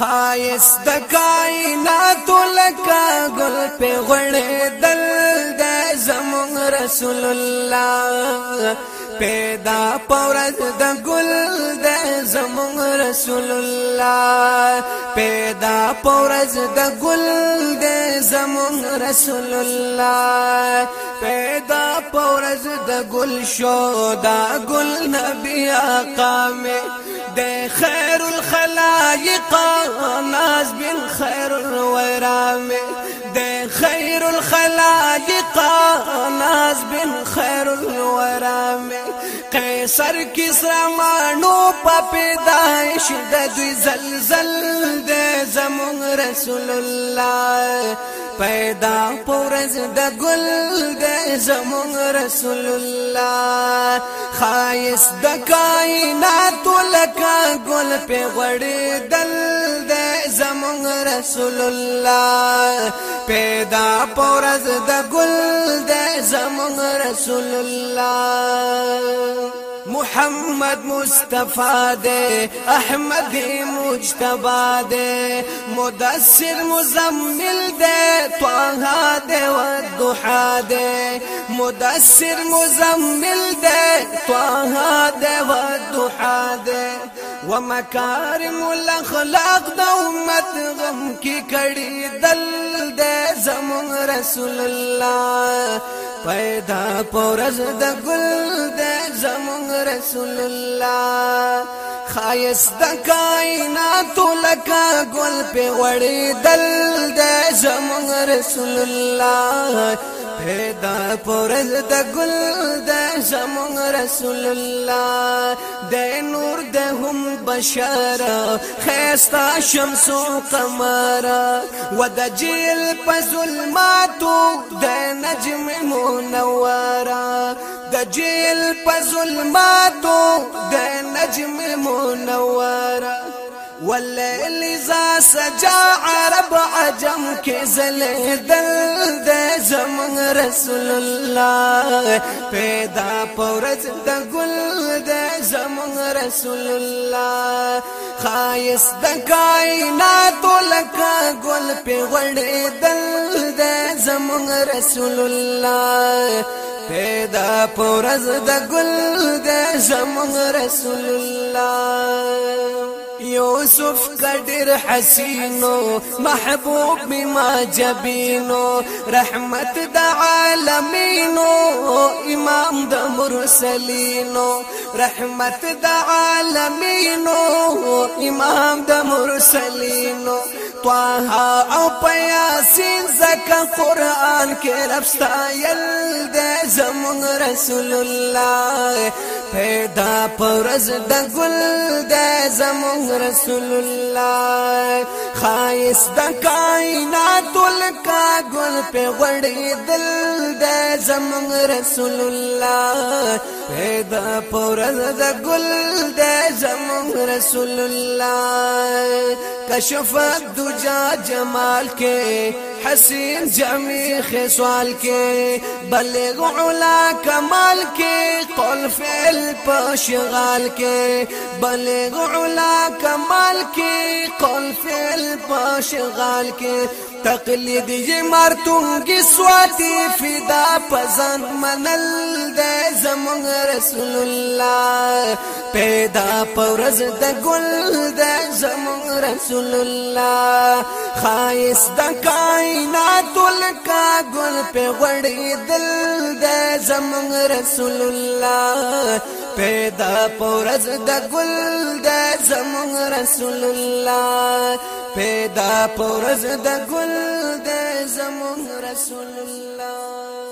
خایس د کائنات لکا گل په غړې دل د زمون رسول الله پیدا پورز د گل د زمون رسول الله پیدا پورز د گل د زمون رسول الله پیدا پورز د گل شو دا گل نبی آقا می د خیر لايقا ناس بالخير ويرامي دي خير الخلائق ناس بالخير ويرامي قیصر کسرا مانو په پیدائش د دوی زلزل د زمون رسول الله پیدا پورز د ګل د زمون رسول الله خایس د کائنات لکا ګل په غړې دل د زمون رسول الله پیدا پورز د ګل د زمون رسول الله محمد مصطفی دے احمد مجتبا دے مدثر مزمل دے مل دے و دہا دے مدثر مزمل دے مل دے و دہا دے و مکارم الاخلاق د امت غم کی کړي دل دې زمون رسول الله پیدا پورز د گل دې زمون رسول الله خایس د کائنات لکا گل په وړې دل دې زمون رسول الله پیدا پرز د ګل د زمون رسول الله د نور د هم بشرا خيستا شمس او قمر و د جيل په ظلماتو د نجم منورا د جيل په ظلماتو د نجم منورا والليل اذا سجع عرب عجم كزل دل دل زمون رسول الله پیدا پورز د ګل د زمون رسول الله خایس د کائنات لکا ګل په وړې دل د زمون رسول الله پیدا پورز د ګل د زمون رسول الله یوسف کډر حسینو محبوب بما جبینو رحمت د عالمینو امام د مرسلینو رحمت د عالمینو امام د مرسلینو طه او پیاسین زکه قران کې رب ستایل د زمون رسول الله پیدا پرز د ګل د زمون رسول الله خایس د کائنات لکا ګل په غړې دل د زمون رسول الله پیدا پرز د ګل د زمون رسول الله کشف د جمال کې حسین جمی خسوال کے بلغ علا کمال کے قول فعل پشغال کے بلغ علا کمال کے قول فعل پشغال کے تقلید یہ مرتوں کی سواتی فدا پزن منل دے زمون رسول اللہ پیدا پورز د گل دے زمون رسول الله خایس د کائنات لکا ګل په وړې دل د زمون رسول الله پیدا پورز د ګل د زمون رسول الله پیدا پورز د ګل د زمون رسول الله